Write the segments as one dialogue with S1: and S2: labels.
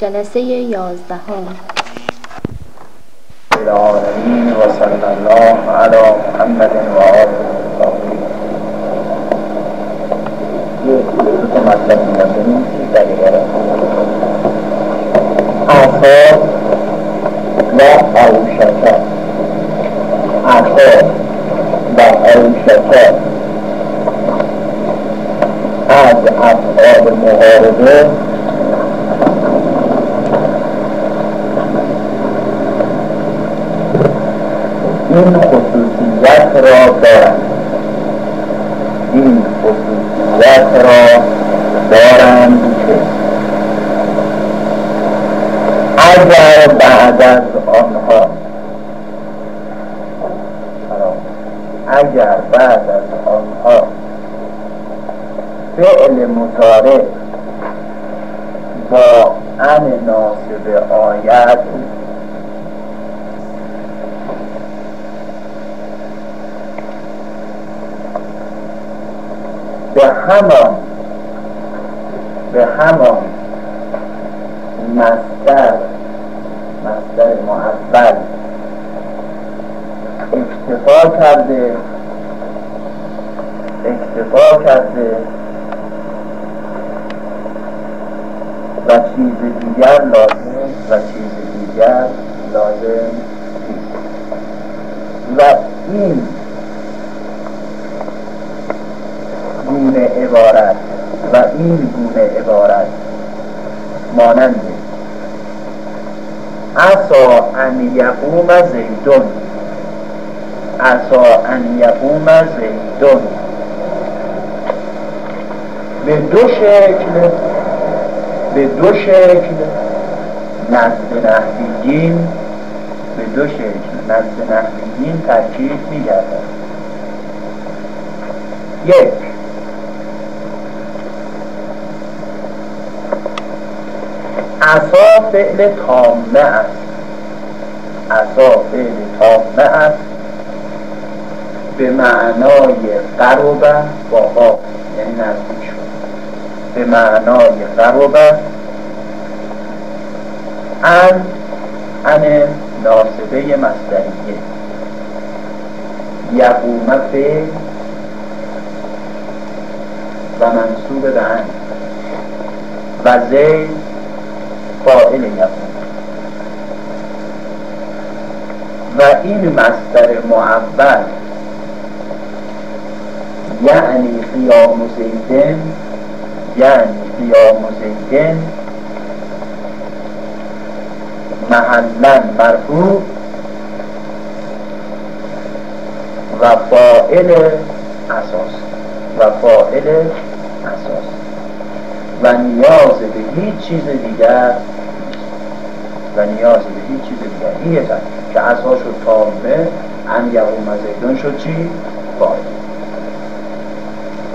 S1: جلسه یازدهم.
S2: العالمین و صلی الله علی محمد و آله آثار و اوشکا آثار از افعال محاربه این خصوصیت را دارند این خصوصیت را دارند که اگر بعد از آنها اگر بعد از آنها فعل مطارع با ان ناصب آید به همان به همان مصدر مصدر معول اکتفا کرده اکتفا کرده و چیز دیگر لازم و چیز دیگر لازم و این گونه عبارت و این گونه عبارت مانند اصا ان یقوم زیدون. اصا ان یقوم زیدون. به دو شکل به دو شکل نزد نحویین به دو شکل نزد نحویین ترکیب میگردد. یک عصا فعل تامه است. عصا فعل تامه است. به معنای قربه با ها یعنی نزدیک شد. به معنای قربه ان ان ناسبه مصدریه. یقوم فعل و منصوب به ان و زید فاعل یقوم و این مصدر معول یعنی قیام زیدن یعنی قیام زیدن محلا مرفوع و فاعل اساس و اساس و نیاز به هیچ چیز دیگر و نیاز به هیچ چیز دیگر. این یه که اساس شد تامه ان یقوم زیدون شد چی؟ فاعل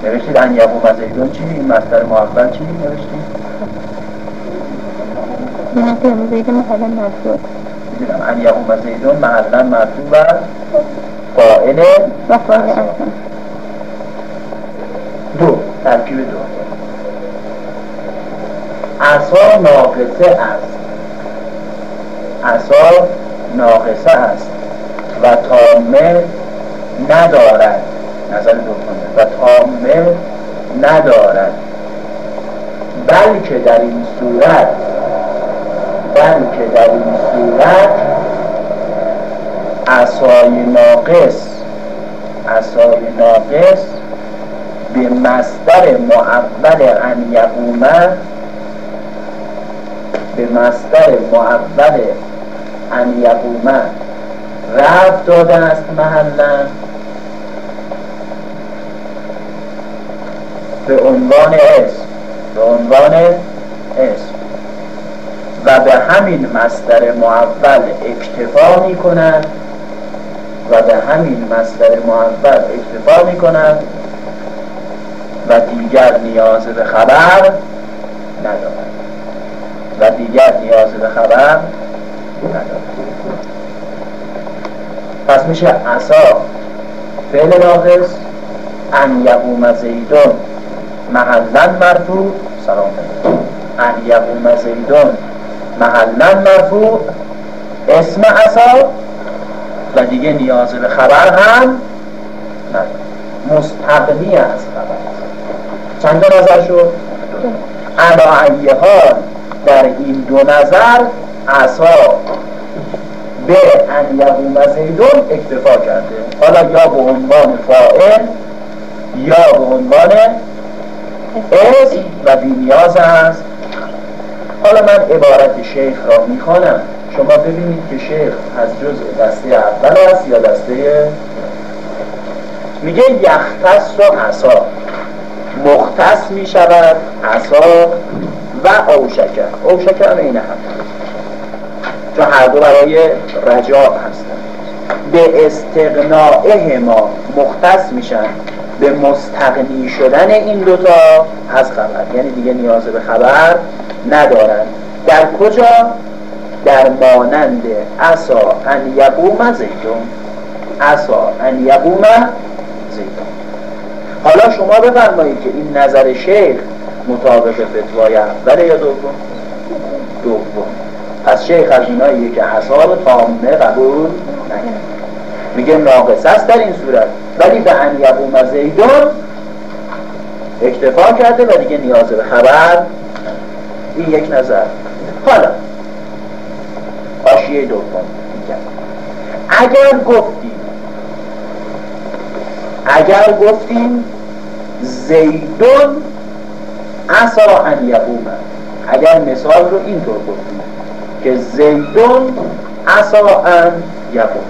S2: نوشتید ان یقوم زیدون چی؟ این مصدر معول چی نوشتید؟
S1: نه قیام زیدون محلا مرفوع.
S2: می‌دونم. ان یقوم زیدون محلا مرفوع و فاعل
S1: و
S2: دو. ترکیب دو. عصا ناقصه است. عصا ناقصه است و تامه ندارد. نظر دومه و تامه ندارد. بلکه در این صورت بلکه در این صورت عصای ناقص عصای ناقص به مصدر معول ان یقومه به مصدر معول ان یقومه. رفت داده است محلا به عنوان اسم به عنوان اسم. و به همین مصدر معول اکتفا می کند و به همین مصدر معول اکتفا می کند و دیگر نیاز به خبر دیگر نیاز به خبر ندارد پس میشه عصا فعل ناقص ان یقوم زیدون. محلا مرفوع سلام ان یقوم زیدون. محلا مرفوع اسم اصا و دیگه نیاز به خبر هم مستقنی از خبر. چند نظر شد؟ علا حال در این دو نظر اصا به ان یقوم زیدون اکتفا کرده. حالا یا به عنوان فائل یا به عنوان اسم و نیاز است. حالا من عبارت شیخ را می‌خوانم. شما ببینید که شیخ از جزء دسته اول است یا دسته میگه یختص و عصا. مختص می‌شود عصا. و اوشکر اوشکر هم اینه هم. چون هر دو برای رجاع هستن. به استقناعه ما مختص میشن. به مستغنی شدن این دوتا از خبر. یعنی دیگه نیاز به خبر ندارن. در کجا؟ در مانند اسا ان یقوم زیدون اسا ان یقوم زیدون حالا شما بفرمایید که این نظر شیخ مطابق فتوای اول یا دوم؟ دوم. پس شیخ از ایناییه که حساب تامه قبول میگه ناقص است در این صورت. ولی به ان یقوم زیدون اکتفا کرده و دیگه نیاز به خبر این یک نظر. حالا آشیه دوم اگر گفتیم اگر گفتیم زیدون اصا ان یقوم اگر مثال رو اینطور گفتیم که زیدون اصا ان یقوم.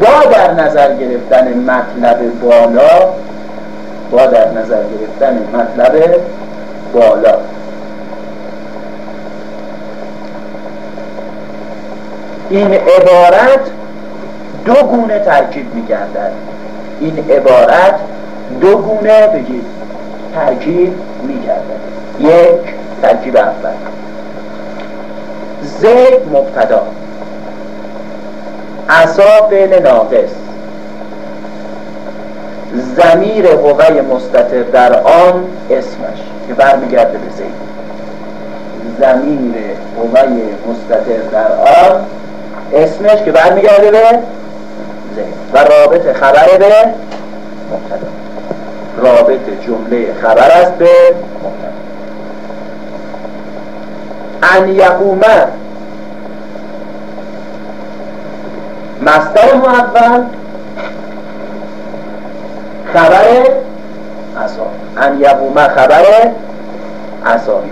S2: با در نظر گرفتن مطلب بالا با در نظر گرفتن مطلب بالا. این عبارت دو گونه ترکیب میگردد این عبارت دو گونه بگید. ترکیب میگردد یک ترکیب اول. زید مبتدا. عصا فعل ناقص زمیر قوه مستطر در آن اسمش که برمیگرده به زید. زمیر قوه مستطر در آن اسمش که برمیگرده به و رابط خبر به مبتدا. رابط جمله خبر است به مبتدا. ان یقومه مستر اول خبر اصا ان یقومه خبر اصا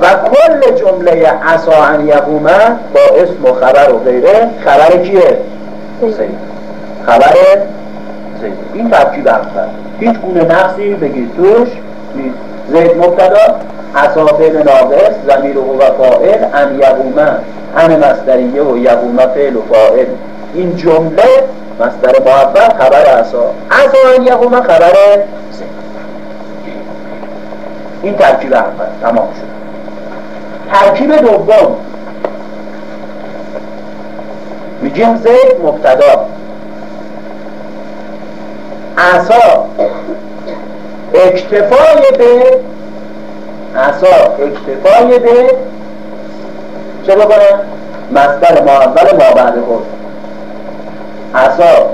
S2: و کل جمله اصا ان یقومه با اسم و خبر و غیره خبر کیه؟ خبر زید این ترکیب اول هیچ گونه نقصی بگید توش زید مبتدا اصافل ناقص زمیر و فائل ان یقومه. ان مصدریه و یقومه فعل و فائل این جمله مصدر معبر خبر اصا اصا ان یقومه خبر زید این ترکیب اول. تمام شد. ترکیب دوم. میگیم زید مبتدا. عصا. اکتفای به عصا. اکتفای به چه بکنه؟ مصدر ما اول ما بعد خود. عصا.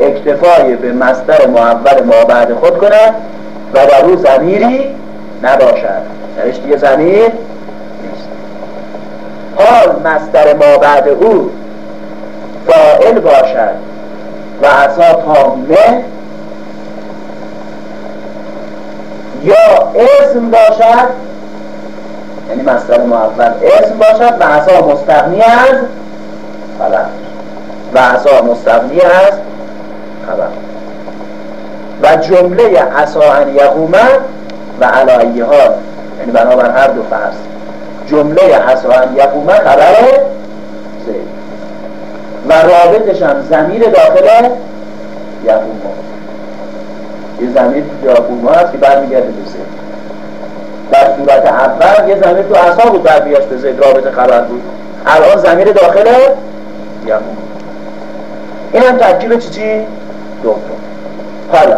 S2: اکتفای به مصدر ما اول ما بعد خود کنه و در او زمیری نباشد. درش دیگه زمیر نیست. حال مصدر ما بعد او فائل باشد. و عصا تامه یا اسم باشد یعنی مصدر اول اسم باشد و عصا مستغنی از خبر. و عصا مستغنی از خبر. و جمله عصا ان یقومه و علایه ها یعنی بنابر هر دو فرض. جمله عصا ان یقومه خبر زید. و رابطش هم زمیر داخل یقومه یه زمیر یقومه هست که برمیگرده به زید. در صورت اول یه زمیر تو اصلا بود برمیگشت به زید. رابط خبر بود. الان زمیر داخل یقومه این هم ترکیب چی چی؟ دوم حالا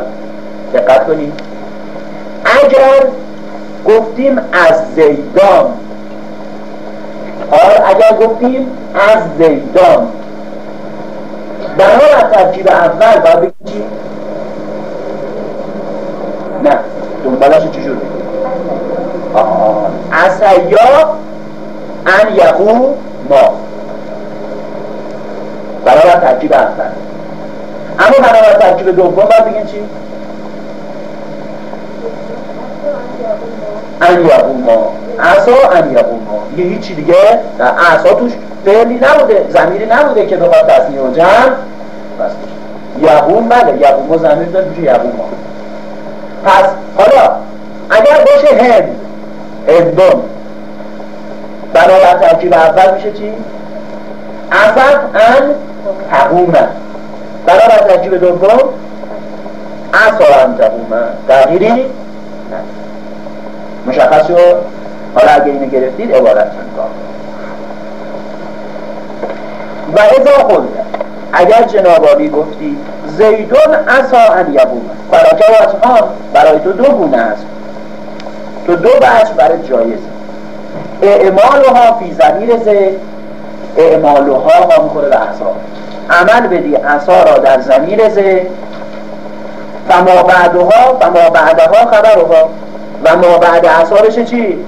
S2: دقت کنید اگر گفتیم از زیدان حال اگر گفتیم از زیدان بنا ترکیب اول باید بگیم چی؟ نه. دنبالش چجور بگیم یا ان یقو ما. برای ترکیب اول. اما برای ترکیب دوم باید بگیم چی؟ ان ما. اصا ان ما. یه هیچی دیگه اصا توش فعلی نبوده زمیری نبوده که بخواد تصمیه و جمع. بس یقوم بله یقوم و زمیر داد میشه یقوم ما. پس حالا اگر باشه هند هندون. بنابر ترکیب اول میشه چی؟ اصد ان تقومه بنابر ترکیب دوم اصا ان تقومه تغییری؟ نه. مشخص شد. حالا اگه اینو گرفتید عبارت کار و ازا خود اگر جنابالی گفتی زیدون اصا ان یبونه برای برای تو دو گونه است. تو دو بچ برای جایزه. اعمالها فی زمیر زید اعمالها ما می‌خوره به اصا عمل بدی اصا را در زمیر زید. فما بعدها فما بعدها خبرها. و ما بعد اصا بشه چی؟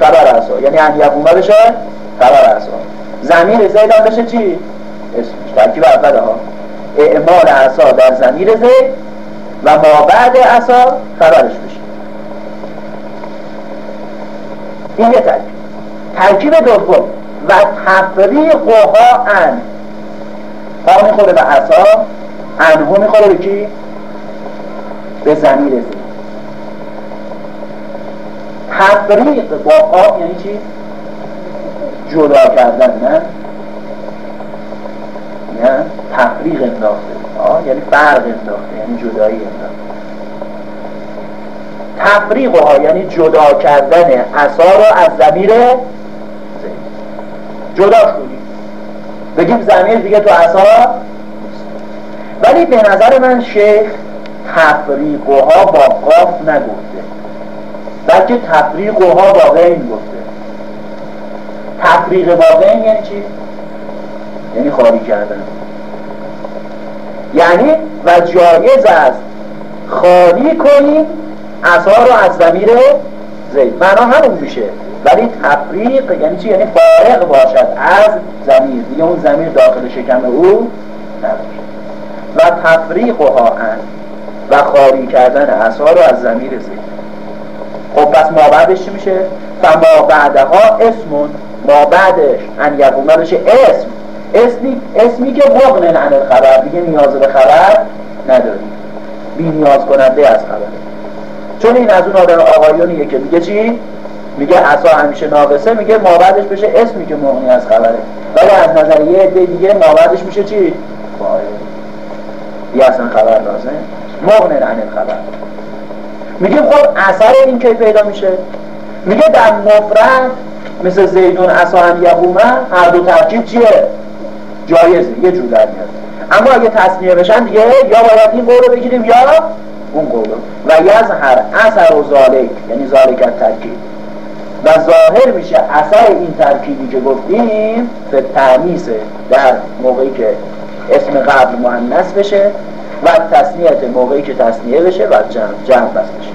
S2: خبر اصا یعنی ان یقومه بشه خبر اصا زمیر زید هم بشه چی؟ اسمش. ترکیب اول ها. اعمال اصا در زمیر زید و ما بعد اصا خبرش بشه. این یه ترکیب. ترکیب دوم. و تفریقها ان. ها می‌خوره به اصا انهو می‌خوره به کی؟ به زمیر زید. تفریق با آب یعنی چی؟ جدا کردن نه؟ نه؟ تفریق انداخته. آه یعنی فرق انداخته یعنی جدایی انداخته. تفریق ها یعنی جدا کردن اصا رو از زمیر جدا کنیم بگیم زمیر دیگه تو اصا ولی به نظر من شیخ ها با قاف نگفته بلکه ها با غین گفته تفریق غین یعنی چی؟ یعنی خالی کردن. یعنی و جایز است خالی کنیم اصها رو از زمیر زید. معنا همون میشه ولی تفریق یعنی چی؟ یعنی فارق باشد از زمیر. دیگه اون زمیر داخل شکم او نباشه. و تفریق ها و خالی کردن اصها رو از زمیر زید. خب پس ما بعدش چی میشه؟ فما بعدها اسمون ما بعدش ان بشه اسم. اسمی, اسمی که مغنن عن خبر دیگه نیاز به خبر نداریم. بی نیاز کننده از خبر. چون این از اون آدم آقایونیه که میگه چی؟ میگه اصا همیشه ناقصه میگه ما بعدش بشه اسمی که مغنی از خبره. ولی از نظر یه عده دیگه ما بعدش میشه چی؟ فاعل یه اصلا خبر لازم مغنن عن خبر میگه خب اثر این که پیدا میشه؟ میگه در مفرد مثل زیدون اصلا یقومه هر دو ترکیب چیه؟ جایزه یه جور در میاد. اما اگه تصمیه بشن دیگه یا باید این قول بگیریم یا اون قول و یظهر اثر و ذالک یعنی ذالک ترکیب و ظاهر میشه اثر این ترکیبی که گفتیم به در موقعی که اسم قبل معنیس بشه. و تصنیت موقعی که تصنیه بشه و جمع, جمع بس بشه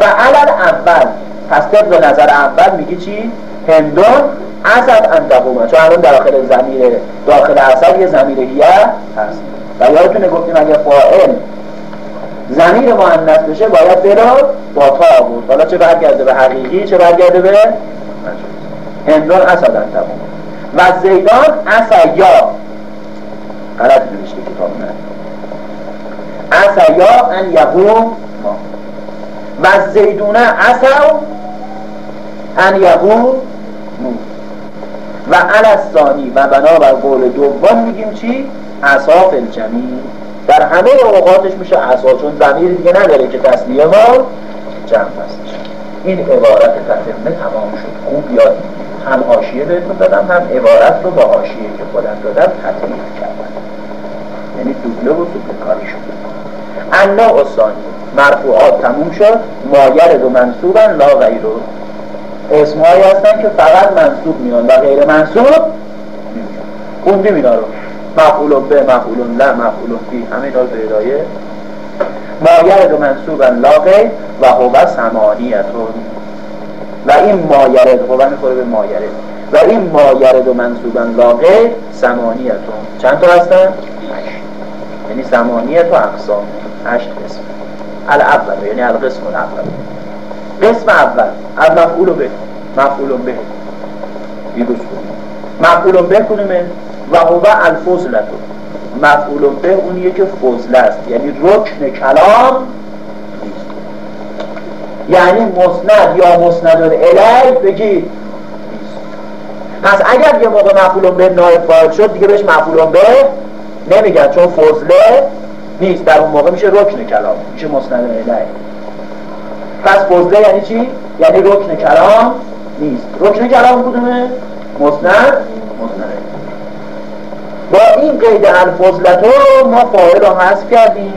S2: فعلا اول پس به نظر اول میگی چی؟ هندون اصد انتقومه چون الان داخل زمیر داخل اصد یه زمیر هیه هست. و یادتونه گفتیم اگه فائل زمیر مؤنث بشه باید برا با تا بود. حالا چه برگرده به حقیقی چه برگرده به هندون اصد انتقومه و زیدان اصیا غلط نوشته کتاب نه اصیا ان یقوم. و زیدونه اصو ان یقوم. و الستانی و بنابر قول دوم میگیم چی؟ اصاف الجمیل در همه اوقاتش میشه اصا چون زمیر دیگه نداره که تصلیه ما جمع هستش این عبارت تتمه تمام شد. خوب یاد هم حاشیه بهتون دادم هم عبارت رو با حاشیه که خودم دادم تطمیق کردم. یعنی دوبله و دوبله کاری شد انا اصانی مرفوعات تموم شد. مایر و منصوبا لا غیرو اسمهایی هستن که فقط منصوب میان و غیر منصوب خوندیم اینا رو. مفعول به مفعول لا مفعول بی همه اینا رو به ادایه مایر و منصوبا لا غیر و هو سمانیتون و این مایرد هو می‌خوره به مایرد و این مایرد و منصوبا لا غیر سمانیتون چند تا هستن؟ یعنی سمانیت و اقسام. هشت قسم. الاول یعنی القسم الاول قسم اول مفعول به. مفعول به. دیروز مفعول به کنیمه و هو الفضلتو. مفعول به اونیه که فضل است. یعنی رکن کلام یعنی مسند یا مسند الی بگید پس اگر یه موقع مفعول به نایب فاعل شد دیگه بهش مفعول به نمیگن چون فضله نیست در اون موقع میشه رکن کلام میشه مسند الی پس فضله یعنی چی؟ یعنی رکن کلام نیست. رکن کلام کدومه؟ مسند مسند. با این قید الفضلت رو ما فاعل رو حذف کردیم.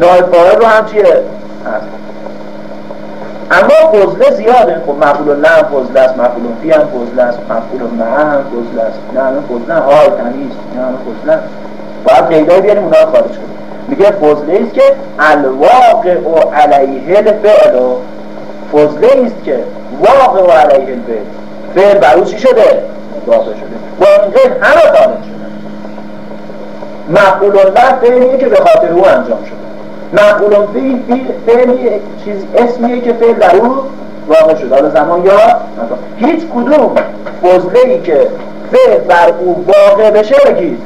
S2: نایب فاعل رو هم چیه؟ اما فضله زیاده. خب مفعول هم فضله است مفعول فی هم فضله است مفعول مع هم فضله است. نه همه فضله های تمیز. نه همه فضله باید قیدایی بیاریم اونا خارج کنیم. میگه فضله است که الواقع و علیه الفعل. فضله است که واقع و علیه الفعل. فعل بر شده؟ واقع شده. با این قید همه خارج شده. مفعول له فعلیه که به خاطر او انجام شده. مفعول فی فعلی چیز اسمیه که فعل در واقع شده. حالا زمان یا؟ هیچ کدوم. فضله ای که فعل بر او واقع بشه بگید.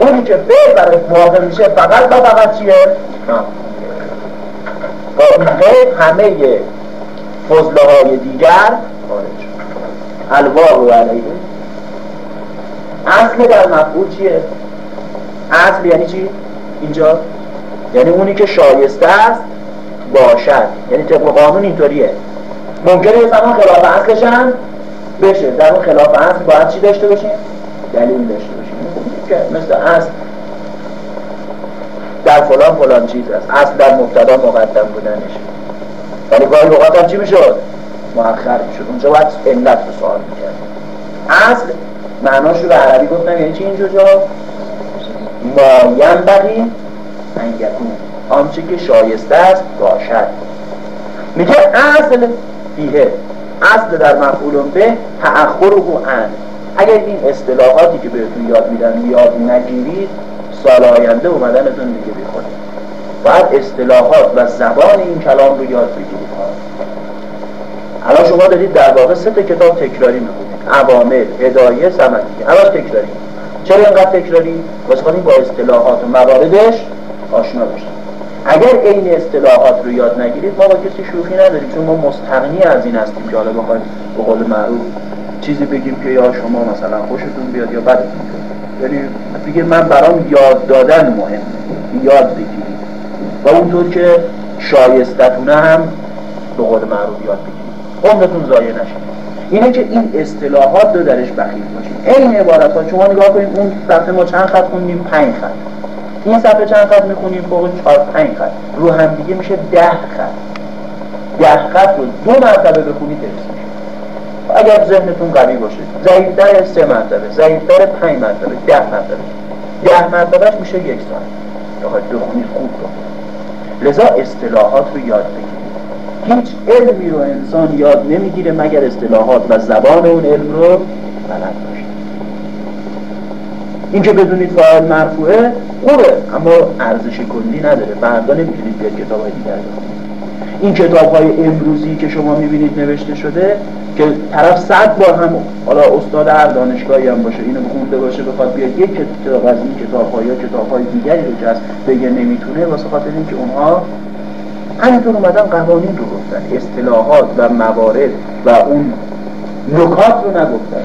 S2: اونی که فعل برای واقع میشه فقط با فقط چیه؟ با این همه فضله های دیگر الواقع علیه اصل در مفعول چیه؟ اصل یعنی چی؟ اینجا یعنی اونی که شایسته است باشد یعنی طبق قانون اینطوریه ممکنه یه زمان خلاف اصلش هم بشه در اون خلاف اصل باید چی داشته باشیم؟ دلیل داشته که مثل اصل در فلان فلان چیز است. اصل در مبتدا مقدم بودنش. ولی گاهی اوقات هم چی می‌شد؟ مؤخر می‌شد. اونجا باید علت رو سوال می‌کرد. اصل معناش رو به عربی گفتم یعنی چی اینجا جا؟ مایم بقی انگتون آنچه که شایسته است باشد. میگه اصل فیه. اصل در مفعول به تأخر و ان. اگر این اصطلاحاتی که بهتون یاد میدن یاد نگیرید سال آینده اومدنتون دیگه بیخونید باید اصطلاحات و زبان این کلام رو یاد بگیرید. الان شما دارید در واقع سه کتاب تکراری می‌خونید عوامل، هدایه، سمدیه الان تکراری. چرا اینقدر تکراری؟ واسه با اصطلاحات و مواردش آشنا بشید. اگر این اصطلاحات رو یاد نگیرید ما با کسی شوخی نداریم چون ما مستغنی از این هستیم که حالا بخوایم به قول معروف چیزی بگیم که یا شما مثلا خوشتون بیاد یا بدتون بیاد. یعنی دیگه من برام یاد دادن مهمه یاد بگیرید. و اونطور که شایستتونه هم به قول معروف یاد بگیرید. عمرتون ضایع نشه اینه که این اصطلاحات رو درش بخیل باشید. این عبارت ها شما نگاه کنید اون صفحه ما چند خط خوندیم؟ پنج خط. این صفحه چند خط می‌خونیم؟ فوق چهار پنج خط. رو هم دیگه میشه ده خط. ده خط رو دو مرتبه بخونید. اگر ذهنتون قوی باشه ضعیفتر سه مرتبه ضعیفتر پنج مرتبه ده مرتبه. ده مرتبهش میشه یک ساعت بخواید بخونید خوب رو لذا اصطلاحات رو یاد بگیرید. هیچ علمی رو انسان یاد نمی‌گیره مگر اصطلاحات و زبان اون علم رو بلد باشه. این که بدونید فاعل مرفوعه خوبه اما ارزش کلی نداره. فردا نمی‌تونید بیاد کتاب دیگر این کتاب های امروزی که شما می‌بینید نوشته شده که طرف صد بار هم حالا استاد هر دانشگاهی هم باشه اینو خونده باشه بخواد بیاد یک کتاب از این کتاب ها یا کتاب های دیگری رو که بگه نمی‌تونه واسه خاطر اینکه اونها همینطور اومدن قوانین رو گفتن اصطلاحات و موارد و اون نکات رو نگفتن.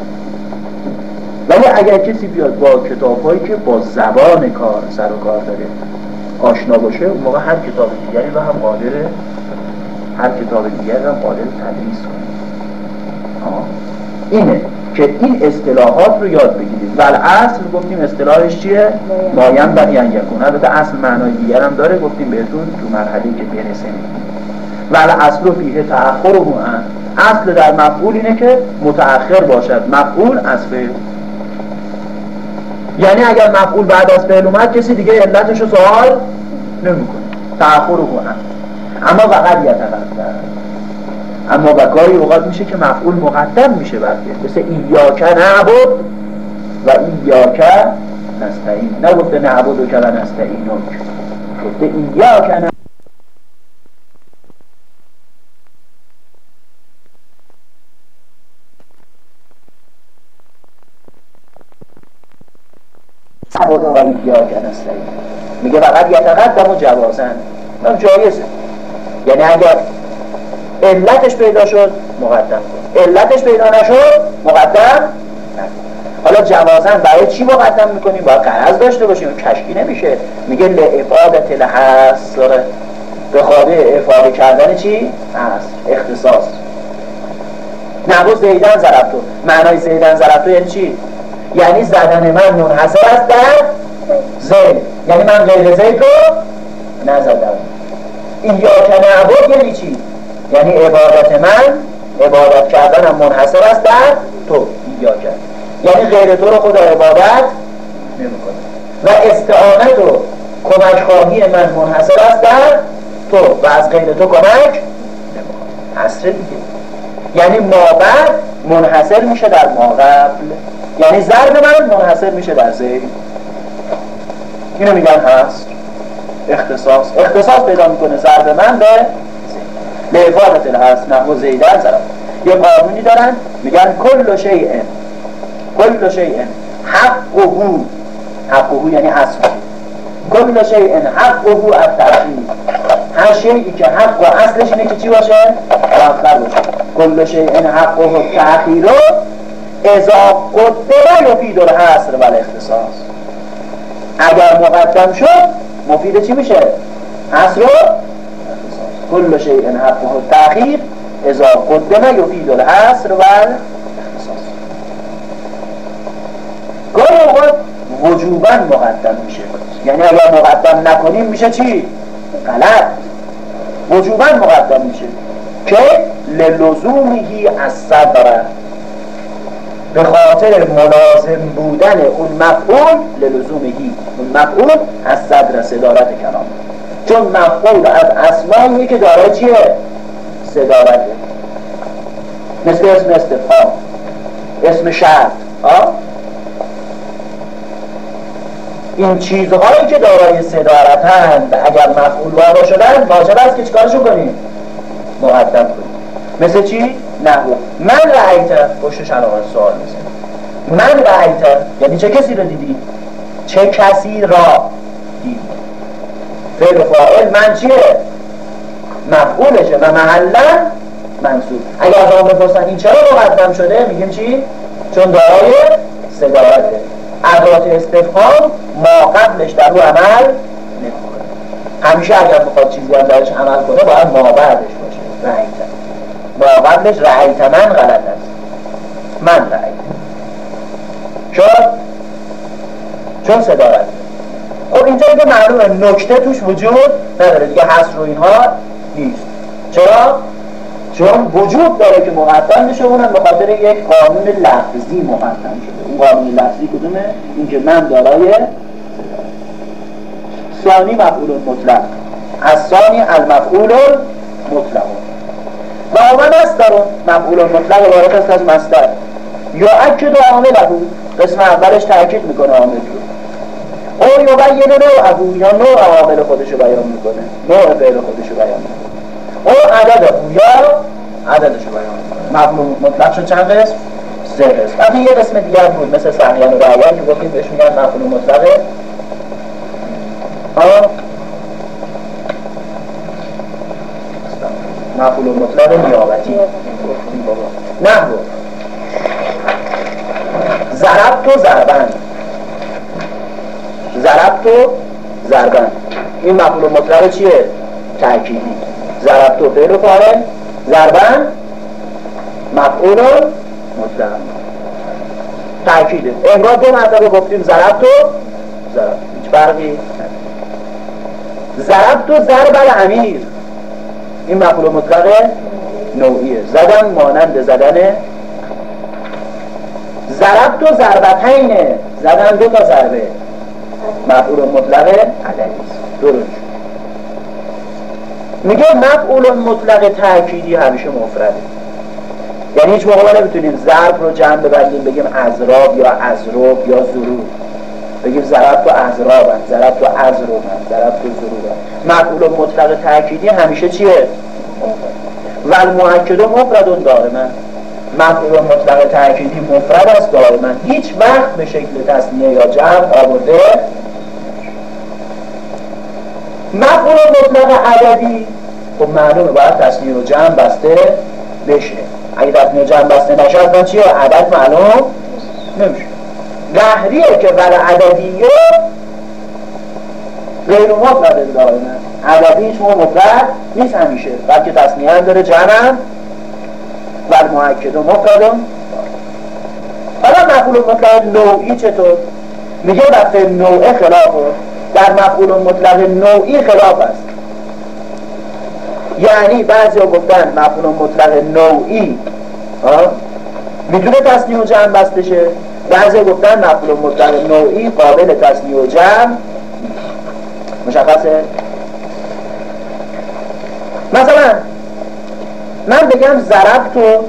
S2: ولی اگر کسی بیاد با کتاب هایی که با زبان کار سر و کار داره آشنا باشه اون موقع هر کتاب دیگری رو هم قادره هر کتاب دیگری رو هم قادر تدریس کنه اینه که این اصطلاحات رو یاد بگیرید. و اصل گفتیم اصطلاحش چیه؟ مایم بر یکون. البته اصل معنای دیگر هم داره گفتیم بهتون تو مرحله که برسیم. و اصل فیه تأخر و اصل در مفعول اینه که متأخر باشد. مفعول از فعل. یعنی اگر مفعول بعد از فعل اومد کسی دیگه علتش رو سوال نمی‌کنه. تأخر و اما فقط یتقدم اما و گاهی اوقات میشه که مفعول مقدم میشه بر مثل ایاک نعبد و ایاک نستعین. نگفته نعبد و که و نستعینک. گفته ایاک نعبد. و ایاک نستعین. میگه فقط یتقدم و جوازن. جایزه. یعنی اگر علتش پیدا شد مقدم. کن علتش پیدا نشد مقدم حالا جوازن برای چی مقدم می‌کنیم؟ باید قرض داشته باشیم کشکی نمیشه. میگه لعفادت الحصر به خاطر افاده کردن چی؟ حصر اختصاص. نبو زیدن زربتو معنای زیدن زربتو یعنی چی؟ یعنی زدن من منحصر است در زید. یعنی من غیر زید رو نزدم. یا نعبد یعنی چی؟ یعنی عبادت من عبادت کردنم منحصر است در تو یا کرد یعنی غیر تو رو خدا عبادت نمی‌کنه. و استعانت و کمک خواهی من منحصر است در تو و از غیر تو کمک نمی‌کنه. دیگه. یعنی ما بعد منحصر میشه در ما قبل. یعنی ضرب من منحصر میشه در زیر اینو میگن هست. اختصاص اختصاص پیدا می‌کنه ضرب من به لعبارت هست نحو زیدن زرم یه قانونی دارن میگن کل شیء کل شیء حقه حقه یعنی اصل کل شیء حقه التأخیر هر شیعی که حق و اصلش اینه که چی باشه؟ آخر باشه. کل شیء حقه تأخیر اذا قدر یفید الحصر و الاختصاص اگر مقدم شد مفید چی میشه؟ حصر کل شیء حقه تأخیر اذا قدم یفید الحصر و گاهی اوقات وجوبا مقدم میشه. یعنی اگر مقدم نکنیم میشه چی؟ غلط. وجوبا مقدم میشه. که للزومهی از صبر به خاطر ملازم بودن اون مفعول للزومهی اون مفعول از صدر صدارت کلام چون مفعول از اسمایی که داره چیه؟ صدارته مثل اسم استفهام اسم شرط؟ این چیزهایی که دارای صدارتند اگر مفعول واقع شدن واجب است که چیکارشون کنیم مقدم کنیم مثل چی؟ نه من رأیت پشت شلوار سوال می‌زنیم من رأیت یعنی چه کسی رو دیدی؟ چه کسی را دیدی فعل فاعل من چیه؟ مفعولشه و محلا منصوب اگر از آن بپرسن این چرا مقدم شده میگیم چی؟ چون دارای صدارته ادوات استفهام ما قبلش در رو عمل نمی‌کنه همیشه اگر بخواد چیزی هم درش عمل کنه باید ما بعدش باشه رعیت ما قبلش رعیت من غلط است. من رعیت چون چون صدارت خب اینجا دیگه معلومه نکته توش وجود نداره دیگه هست رو اینها نیست. چرا؟ چون وجود داره که مقدم بشه اونم به خاطر یک قانون لفظی مقدم شده. اون قانون لفظی کدومه؟ اینکه من دارای ثانی مفعول مطلق. از ثانی المفعول مطلق. و آمد است در مفعول مطلق عبارت است از مستر یا اکد عامله قسم اولش تاکید می‌کنه عامل رو. او یبین نوعه یا نوع عامل خودش رو بیان می‌کنه. نوع فعل خودش رو بیان می‌کنه. او عدد یا عددش رو بیان می‌کنه. مفعول مطلق شد چند قسم؟ سه قسم. وقتی یه قسم دیگر بود مثل سهمیان و که گفتیم بهش میگن مفعول مطلقه. ها مفعول مطلق نیابتی نه. بود ضرب تو ضربن. ضرب تو ضربن. این مفعول مطلق چیه؟ تأکیدی. ضرب تو فعل فاعل. ضربن مفعول مطلق تأکیده. انگار دو مرتبه گفتیم ضرب تو ضرب. هیچ فرقی ضرب تو ضرب امیر این مفعول مطلق نوعیه. زدن مانند زدن ضرب تو ضربتینه زدن دو تا ضربه. مفعول مطلق عددی درست. میگه مفعول مطلق تأکیدی همیشه مفرده. یعنی هیچ موقع نمی‌تونیم ضرب رو جمع ببندیم بگیم ازراب یا ازروب یا زروب بگیم ضرب تو ازرابن ضرب تو ازروبن ضرب تو زروبن مفعول مطلق تأکیدی همیشه چیه؟ و المؤکد مفرد دائما. مفعول مطلق تأکیدی مفرد است دائما. هیچ وقت به شکل تصنیه یا جمع آورده مفعول مطلق عددی خب معلومه باید تصنیه و جمع بسته بشه. اگه تصنیه و جمع بسته نشه اصلا چیه؟ عدد معلوم نمیشه. قهریه که ول عددیه غیر مفرد دائما عددی هیچ مفرد نیست همیشه بلکه تصنیه داره جمع و المؤکد و حالا مفعول مطلق نوعی چطور؟ میگه وقت نوع خلاف در مفعول مطلق نوعی خلاف است. یعنی بعضی ها گفتن مفعول مطلق نوعی می‌تونه تصنیه و جمع بسته شه؟ بعضی گفتن مفعول مطلق نوعی قابل تصنیه و جمع مشخصه. مثلا من بگم ضرب تو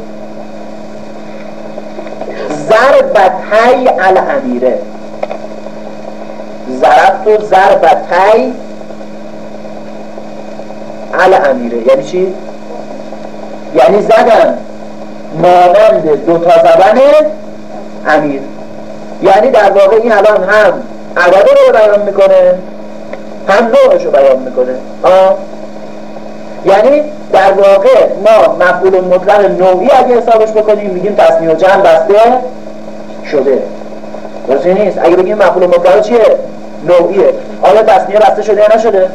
S2: ضربتی الامیره ضرب تو ضربتی الامیره یعنی چی؟ یعنی زدم مانند دو تا زبن امیر. یعنی در واقع این الان هم عدد رو بیان می‌کنه هم نوعش رو بیان می‌کنه. آه. یعنی در واقع ما مفعول مطلق نوعی اگه حسابش بکنیم میگیم تصنیه و جمع بسته شده. درسته نیست؟ اگه بگیم مفعول مطلق چیه؟ نوعیه. آیا تصنیه بسته شده یا نشده؟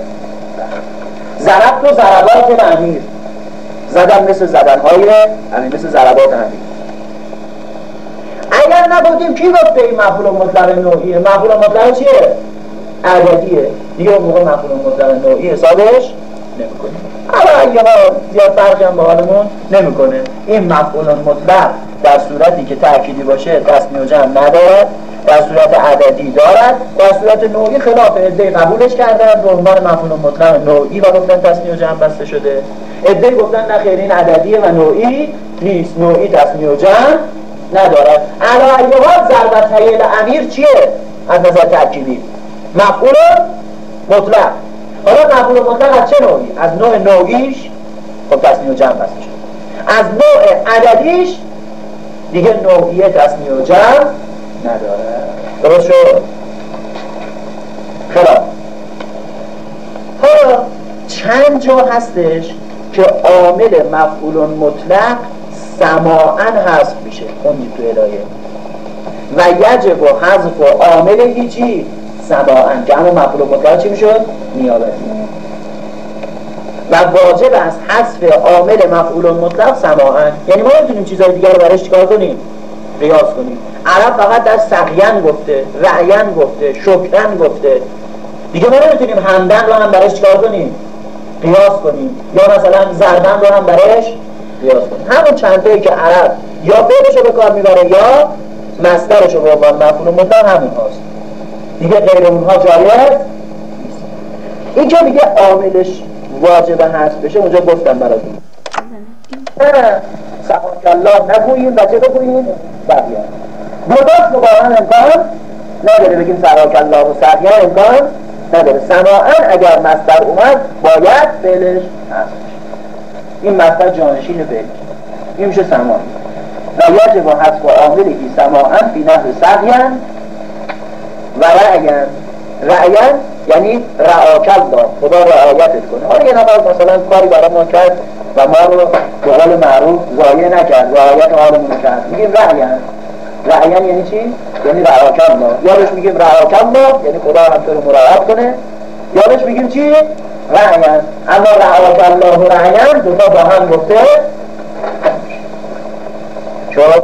S2: ضرب تو ضربات امیر. زدن مثل زدنهای امیر مثل ضربات امیر. اگر نبودیم. کی گفته این مفعول مطلق نوعیه؟ مفعول مطلق چیه؟ عددیه دیگه اون موقع مطلق نوعی حسابش نمی‌کنیم حالا ما زیاد فرقی هم به حالمون نمی‌کنه. این مفعول مطلق در صورتی که تأکیدی باشه تصمیه و جمع ندارد در صورت عددی دارد در صورت نوعی خلاف عده قبولش کردن به عنوان مفعول مطلق نوعی و گفتن تصمیه و جمع بسته شده. عده گفتن نه خیر این عددیه و نوعی نیست. نوعی تصمیه و جمع ندارد علا ایها ضربت حیل امیر چیه؟ از نظر تأکیدی مفعول مطلق. حالا مفعول مطلق از چه نوعی؟ از نوع نوعیش؟ خب تصمیه و جمع از نوع عددیش؟ دیگه نوعیه تصمیه و جمع نداره. درست شد؟ خلاف حالا چند جا هستش که عامل مفعول مطلق سماعن حذف میشه خوندید تو الهیه و یجب و حذف و عامل هیچی سماعن اما مفعول مطلق چی می‌شد؟ نیابتی. و واجب است حذف عامل مفعول مطلق سماعن یعنی ما نمی‌تونیم چیزهای دیگر رو برش چیکار کنیم؟ قیاس کنیم. عرب فقط در سقین گفته رعین گفته شکرن گفته. دیگه ما نمی‌تونیم همدن رو هم برش چیکار کنیم؟ قیاس کنیم. یا مثلا زردن رو هم برش قیاس کنیم همون چند که عرب یا فعلش رو به کار می‌بره یا مصدرش رو به عنوان مفعول مطلق همون هاست. دیگه غیر اونها جایز این که دیگه عاملش واجب هست. بشه اونجا گفتم براتون. سبحان الله نگوییم و چه بگوییم؟ بقیه. مداد مباهن امکان نداره. بگیم سبحان الله و سبیان امکان نداره. سماعن اگر مستر اومد باید فعلش هست. این مستر جانشین فعل این. میشه سماعی و یجب حذف عاملی سماعن فی نحو سبیان و رعین رعین یعنی رعاک الله خدا رعایتت کنه. حالا یه نفر مثلا کاری برای ما کرد و ما رو به قول معروف ضایع نکرد. رعایت حالمون کرد. میگیم رعین رعین یعنی چی؟ یعنی رعاک الله یا بهش میگیم رعاک الله یعنی خدا هم تو رو مراقب کنه. یا بهش میگیم چی؟ رعین اما رعاک الله و رعین دوتا با هم گفته شد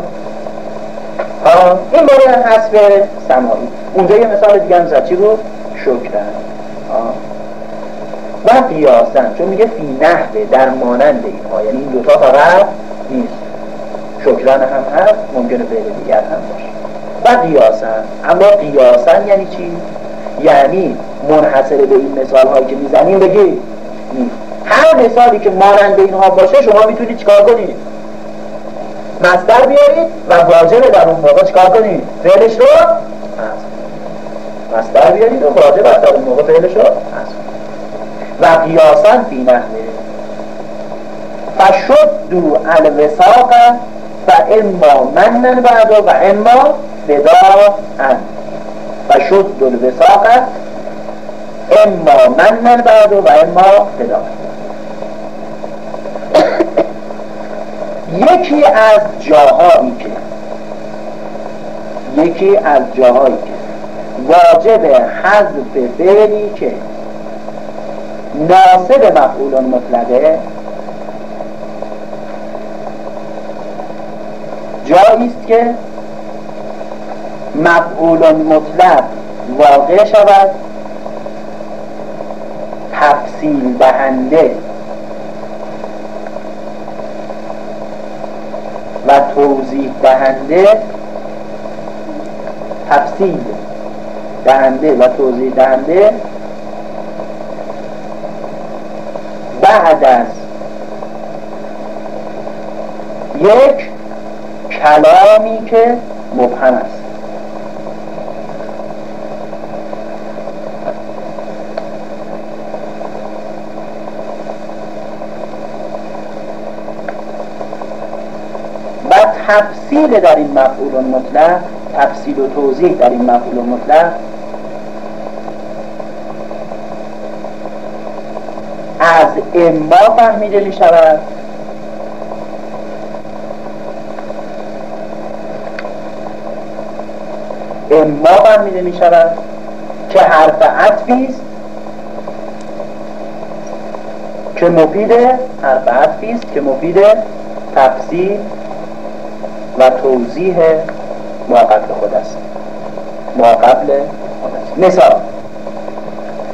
S2: این مورد حسب سمایی اونجا یه مثال دیگه هم زد چی بود شکرن و قیاسن چون میگه فی نحوه در مانند اینها یعنی این دوتا فقط نیست شکران هم هست ممکنه فعل دیگر هم باشه و قیاسن اما قیاسن یعنی چی؟ یعنی منحصر به این مثال هایی که می‌زنیم بگی هر مثالی که مانند اینها باشه شما می‌تونید چیکار کنید مصدر بیارید و واجب در اون موقع چیکار کنید فعلش رو؟ مصدر بیارید و واجب در اون موقع فعلش رو؟ و قیاسا فی نحوه. فشدو الوساق و اما منن بعد و اما بداعا فشد الوساق اما منن بعد و اما بداعا یکی از جاهایی که یکی از جاهایی که واجب حذف فعلی که ناصب مفعول مطلقه جایی است که مفعول مطلق واقع شود. تفصیل دهنده. و توضیح دهنده. تفصیل دهنده و توضیح دهنده. بعد از یک کلامی که مبهم است و تفصیل در این مفعول مطلق تفصیل و توضیح در این مفعول مطلق. از اما فهمیده می شود اما فهمیده می شود که حرف عطفی است که مفید حرف عطفی است که مفید تفصیل و توضیح ما خود است. ما قبل خود است. مثال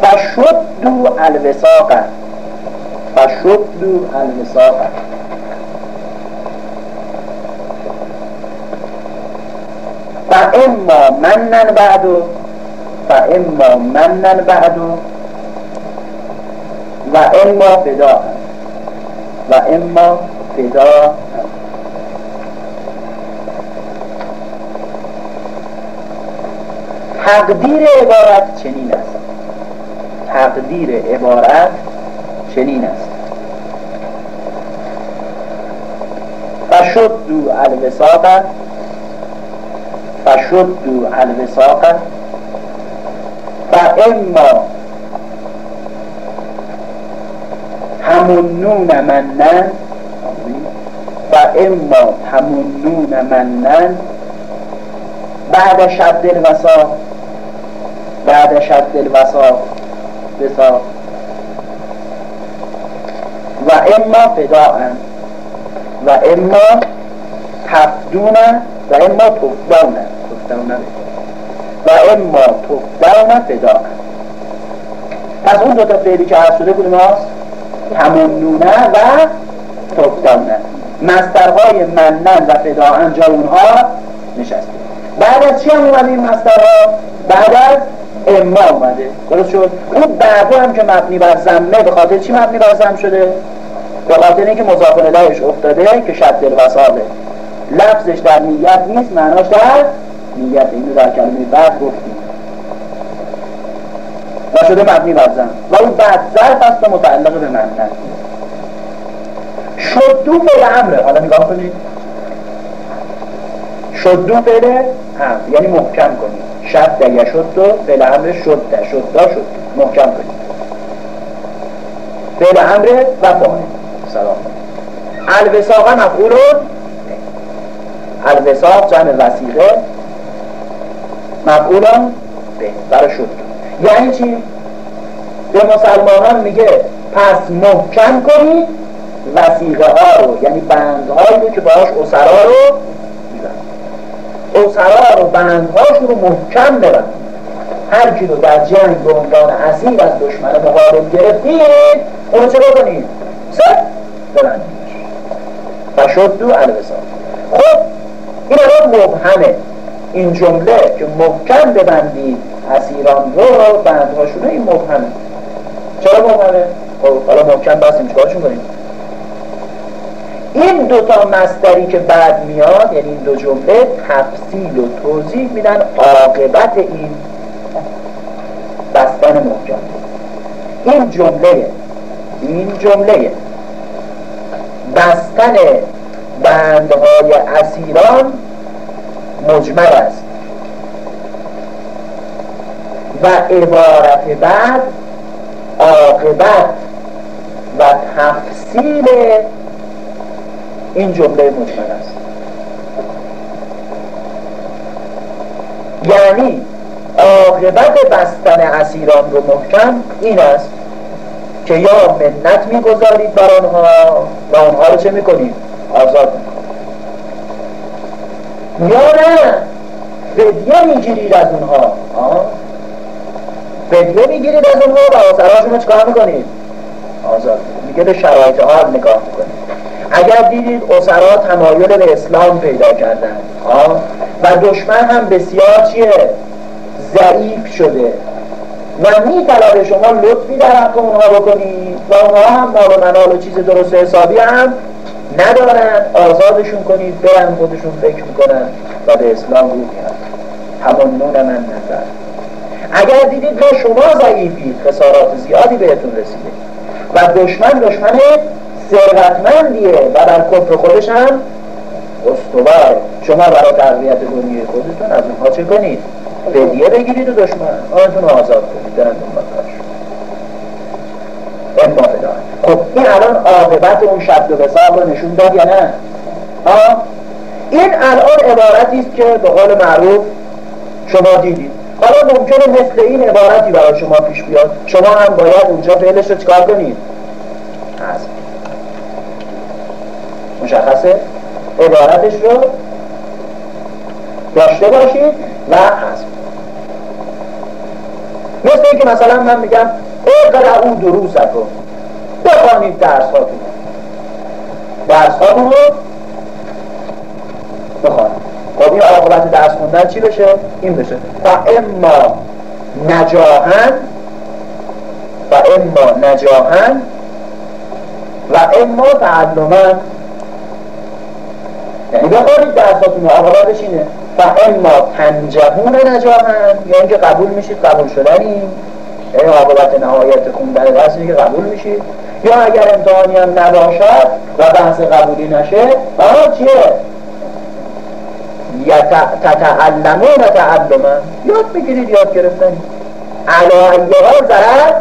S2: فشدو الوساق. فشدو الوساق. فاما منن بعد فاما منن بعد و اما فدا و اما فدا تقدیر عبارت چنین است. تقدیر عبارت چنین است. فشدو الوساق فشدو الوساق فاما تمنون منن و اما تمنون منن بعد شد الوساق بعد شد الوساق بساق و اما فداعن و اما تفدون و اما تفدون و اما تفدون فداعن پس اون دو تا فعلی که هست شده کدوم هست؟ تمنونه و تفدونه مسترهای منن و فداعن جا اونها نشسته. بعد از چی هم اومده این مسترها؟ بعد از اما اومده. درست شد؟ اون بعد هم که مبنی بر زمه به خاطر چی مبنی بر زم شده؟ به خاطر اینکه مضاف الیهش افتاده که شد الوساله لفظش در نیت نیست معناش در نیت اینو در کلمه بعد گفتیم. و شده مبنی بر زم و اون بعد ظرف است متعلق به معنی شدو فعل امره حالا نگاه کنید. شدو فعل هم یعنی محکم کنید. شد یا شد فعل امر شد شد شد محکم کنید. فعل امر و فاعل سلام. الوساق مفعول. الوساق جمع وسیقه مفعول به. برای شد. یعنی چی؟ به مسلمانان میگه پس محکم کنید وسیقه ها رو یعنی بندهایی رو که باهاش اسرا رو اسرا رو بندهاشون رو محکم ببندید هر کی رو در جنگ به عنوان اسیر از دشمن مقابل گرفتید اونو چه بکنید؟ سر ببندید. و شد دو الوسا خب این الان مبهمه. این جمله که محکم ببندید اسیران رو بندهاشون این مبهمه. چرا مبهمه؟ خب حالا محکم بستیم چکارشون کنیم؟ این دوتا مستری که بعد میاد یعنی این دو جمله تفصیل و توضیح میدن عاقبت این بستن محکم. این جمله این جمله بستن بندهای اسیران مجمل است. و عبارت بعد عاقبت و تفصیل این جمله مجمل است. یعنی عاقبت بستن اسیران رو محکم این است که یا منت می‌گذارید بر آنها و آنها رو چه می‌کنید؟ آزاد می‌کنید. یا نه فدیه می‌گیرید از اونها. فدیه می‌گیرید از اونها و آسراشون رو چکار می‌کنید؟ آزاد. میگه به شرایط حال نگاه می‌کنید اگر دیدید اسرا تمایل به اسلام پیدا کردن. و دشمن هم بسیار چیه؟ ضعیف شده. و می طلب شما لطفی در حق اونها بکنید و اونها هم مال و منال و چیز درست حسابی هم ندارن. آزادشون کنید برن خودشون فکر می‌کنن و به اسلام رو میاد تمنون من نظر. اگر دیدید به شما ضعیفید خسارات زیادی بهتون رسیده. و دشمن دشمن ثروتمندیه و در کفر خودش هم استوار. شما برای تقویت دنیای خودتون از اونها چه کنید؟ فدیه بگیرید و دشمن. آنتون آزاد کنید. برن دنبال کارش خب این الان عاقبت اون شد و بساق رو نشون داد یا نه؟ آه؟ این الان عبارتی است که به قول معروف شما دیدید. حالا ممکنه مثل این عبارتی برای شما پیش بیاد. شما هم باید اونجا فعلش رو چکار کنید؟ مشخصه عبارتش رو داشته باشید و حذف مثل اینکه مثلا من میگم اقرا او دروس رو بخوانید درس هاتون درس هاتون رو بخوانید. خب این عاقبت درس خوندن چی بشه؟ این بشه. و اما نجاهن و اما نجاهن و اما تعلمن. یعنی بخوانید درساتون عاقبتش اینه. و اما تنجهون نجاهن یا اینکه قبول میشید قبول شدنی. یعنی عاقبت نهایت خوندن درس که قبول میشید. یا اگر امتحانی هم نباشد و بحث قبولی نشه آها چیه؟ تتعلمون تعلمن یاد می‌گیرید یاد گرفتن علا ایها ضرر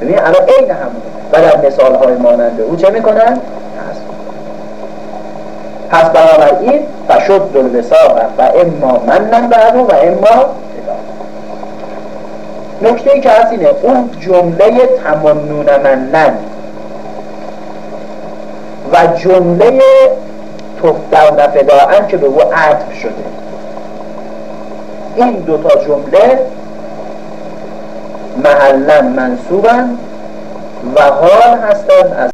S2: ببین علا عین همون و در مثال های ماننده. او چه می‌کنن؟ پس بنابراین فشد الوساق و اما منن بعد و اما نکته ای که هست اینه اون جمله تمنون منن و جمله تفتر نفداعن که به او عطف شده. این دوتا جمله محلا منصوبن و حال هستن از